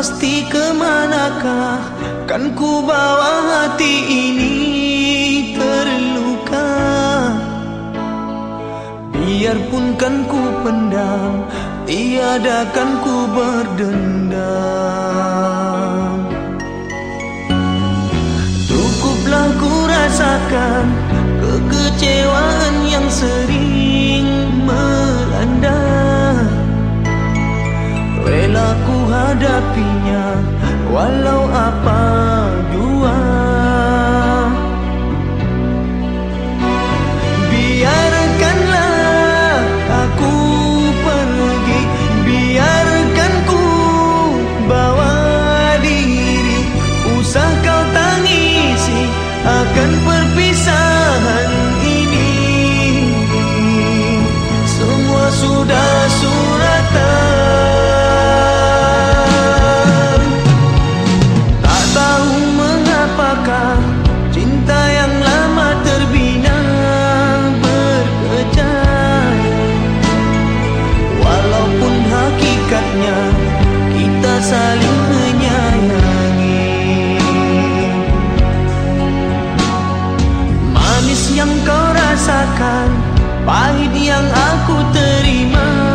pasti ke manakah kan ku bawa hati ini terluka. Biarpun kan ku pendam tiada kan ku berdendam. Rela ku hadapinya Walau apa Pahit yang aku terima.